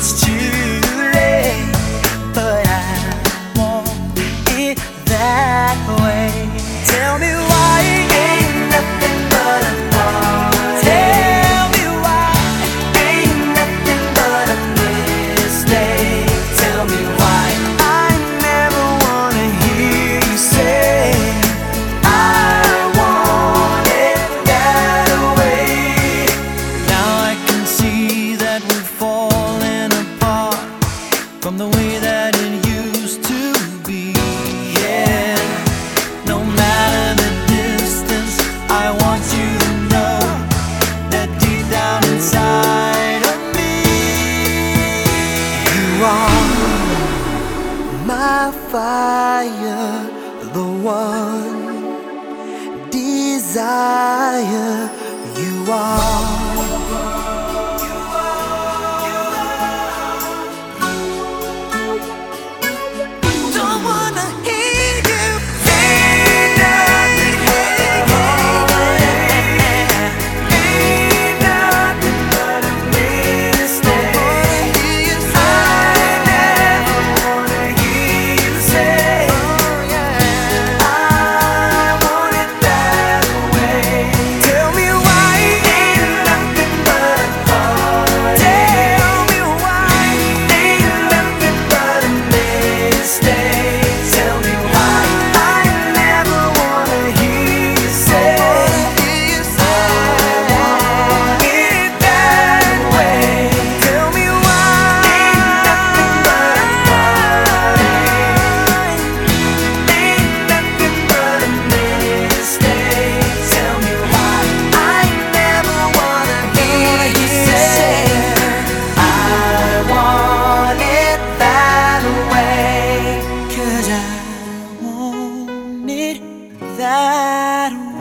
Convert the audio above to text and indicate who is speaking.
Speaker 1: it's too my fire, the one desire you are. matter